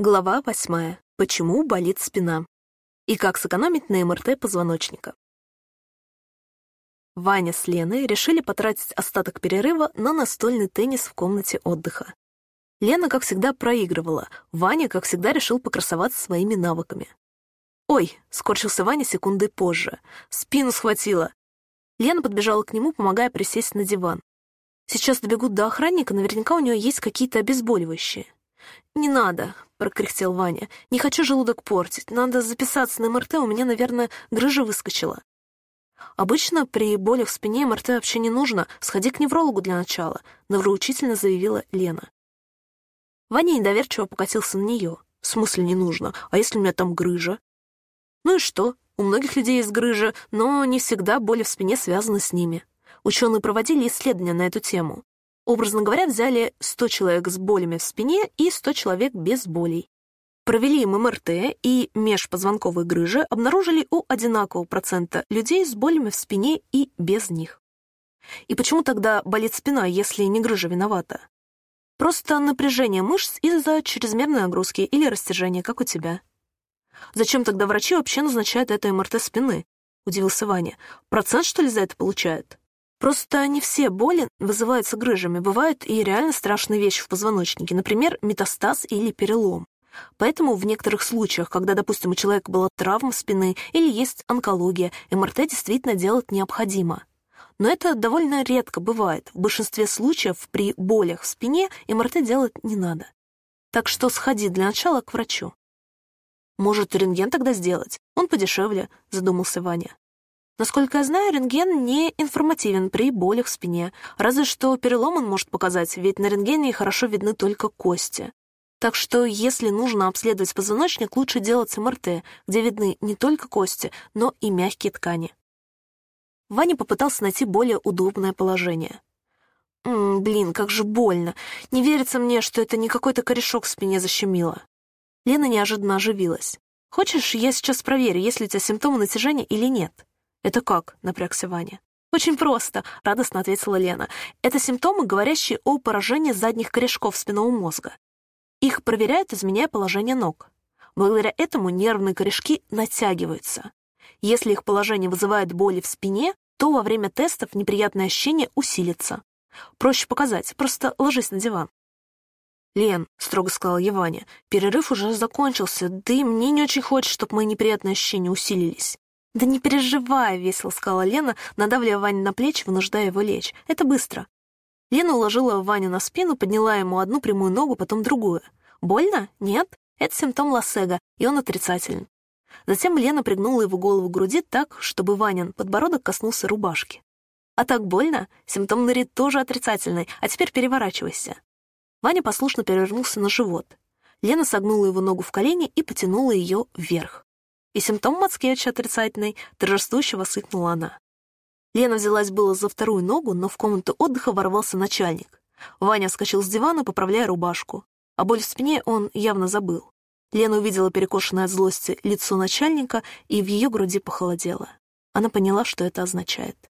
Глава восьмая. Почему болит спина? И как сэкономить на МРТ позвоночника? Ваня с Леной решили потратить остаток перерыва на настольный теннис в комнате отдыха. Лена, как всегда, проигрывала. Ваня, как всегда, решил покрасоваться своими навыками. «Ой!» — скорчился Ваня секунды позже. «Спину схватила!» Лена подбежала к нему, помогая присесть на диван. «Сейчас добегут до охранника, наверняка у нее есть какие-то обезболивающие». «Не надо», — прокряхтел Ваня. «Не хочу желудок портить. Надо записаться на МРТ, у меня, наверное, грыжа выскочила». «Обычно при болях в спине МРТ вообще не нужно. Сходи к неврологу для начала», — нравоучительно заявила Лена. Ваня недоверчиво покатился на нее. «В смысле не нужно? А если у меня там грыжа?» «Ну и что? У многих людей есть грыжа, но не всегда боли в спине связаны с ними. Ученые проводили исследования на эту тему. Образно говоря, взяли 100 человек с болями в спине и 100 человек без болей. Провели им МРТ и межпозвонковые грыжи обнаружили у одинакового процента людей с болями в спине и без них. И почему тогда болит спина, если не грыжа виновата? Просто напряжение мышц из-за чрезмерной нагрузки или растяжения, как у тебя. Зачем тогда врачи вообще назначают это МРТ спины? Удивился Ваня. Процент, что ли, за это получают? Просто не все боли вызываются грыжами, бывают и реально страшные вещи в позвоночнике, например, метастаз или перелом. Поэтому в некоторых случаях, когда, допустим, у человека была травма спины или есть онкология, МРТ действительно делать необходимо. Но это довольно редко бывает. В большинстве случаев при болях в спине МРТ делать не надо. Так что сходи для начала к врачу. «Может, рентген тогда сделать? Он подешевле», — задумался Ваня. Насколько я знаю, рентген не информативен при болях в спине, разве что перелом он может показать, ведь на рентгене хорошо видны только кости. Так что, если нужно обследовать позвоночник, лучше делать МРТ, где видны не только кости, но и мягкие ткани. Ваня попытался найти более удобное положение. «М -м, блин, как же больно. Не верится мне, что это не какой-то корешок в спине защемило». Лена неожиданно оживилась. «Хочешь, я сейчас проверю, есть ли у тебя симптомы натяжения или нет?» «Это как?» — напрягся Ваня. «Очень просто», — радостно ответила Лена. «Это симптомы, говорящие о поражении задних корешков спинного мозга. Их проверяют, изменяя положение ног. Благодаря этому нервные корешки натягиваются. Если их положение вызывает боли в спине, то во время тестов неприятное ощущение усилится. Проще показать, просто ложись на диван. «Лен», — строго сказала Еваня, — «перерыв уже закончился, да и мне не очень хочется, чтобы мои неприятные ощущения усилились. «Да не переживай», — весело сказала Лена, надавливая Ване на плечи, вынуждая его лечь. «Это быстро». Лена уложила Ваню на спину, подняла ему одну прямую ногу, потом другую. «Больно? Нет? Это симптом лассега, и он отрицательный». Затем Лена пригнула его голову к груди так, чтобы Ванин подбородок коснулся рубашки. «А так больно? Симптом ныри тоже отрицательный, а теперь переворачивайся». Ваня послушно перевернулся на живот. Лена согнула его ногу в колени и потянула ее вверх. И симптом Мацкевича отрицательный, торжествующе воскликнула она. Лена взялась было за вторую ногу, но в комнату отдыха ворвался начальник. Ваня вскочил с дивана, поправляя рубашку. А боль в спине он явно забыл. Лена увидела перекошенное от злости лицо начальника, и в ее груди похолодело. Она поняла, что это означает.